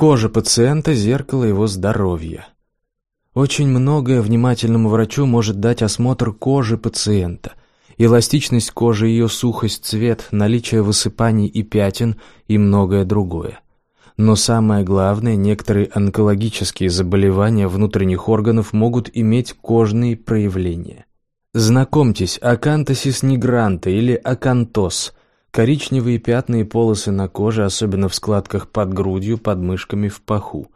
Кожа пациента – зеркало его здоровья. Очень многое внимательному врачу может дать осмотр кожи пациента. Эластичность кожи, ее сухость, цвет, наличие высыпаний и пятен и многое другое. Но самое главное, некоторые онкологические заболевания внутренних органов могут иметь кожные проявления. Знакомьтесь, акантосис нигранта или акантоз – коричневые пятна и полосы на коже, особенно в складках под грудью, под мышками, в паху.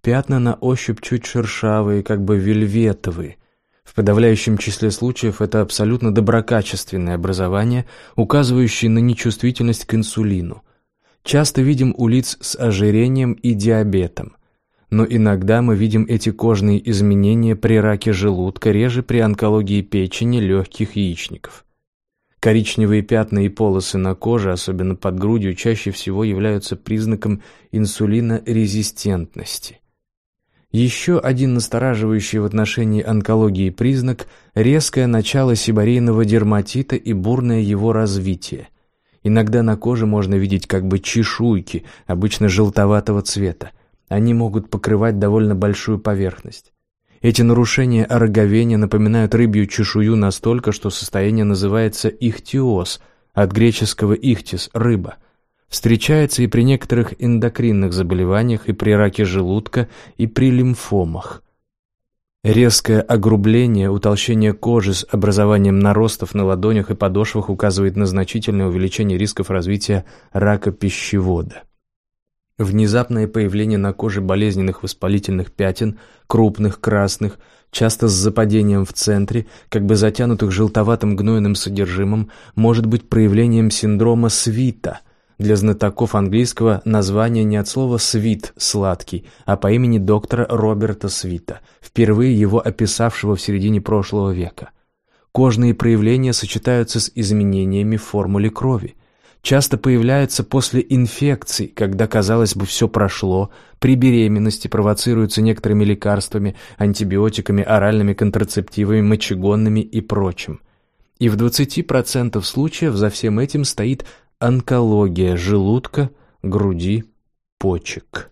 Пятна на ощупь чуть шершавые, как бы вельветовые. В подавляющем числе случаев это абсолютно доброкачественное образование, указывающее на нечувствительность к инсулину – часто видим у лиц с ожирением и диабетом. Но иногда мы видим эти кожные изменения при раке желудка, реже при онкологии печени, легких яичников. Коричневые пятна и полосы на коже, особенно под грудью, чаще всего являются признаком инсулинорезистентности. Еще один настораживающий в отношении онкологии признак – резкое начало сибарейного дерматита и бурное его развитие. Иногда на коже можно видеть как бы чешуйки, обычно желтоватого цвета. Они могут покрывать довольно большую поверхность. Эти нарушения ороговения напоминают рыбью чешую настолько, что состояние называется ихтиоз, от греческого ихтис – рыба. Встречается и при некоторых эндокринных заболеваниях, и при раке желудка, и при лимфомах. Резкое огрубление, утолщение кожи с образованием наростов на ладонях и подошвах указывает на значительное увеличение рисков развития рака пищевода. Внезапное появление на коже болезненных воспалительных пятен, крупных, красных, часто с западением в центре, как бы затянутых желтоватым гнойным содержимым, может быть проявлением синдрома свита – для знатоков английского название не от слова «свит» – «сладкий», а по имени доктора Роберта Свита, впервые его описавшего в середине прошлого века. Кожные проявления сочетаются с изменениями в формуле крови. Часто появляются после инфекций, когда, казалось бы, все прошло, при беременности провоцируются некоторыми лекарствами, антибиотиками, оральными контрацептивами, мочегонными и прочим. И в 20% случаев за всем этим стоит онкология желудка, груди, почек.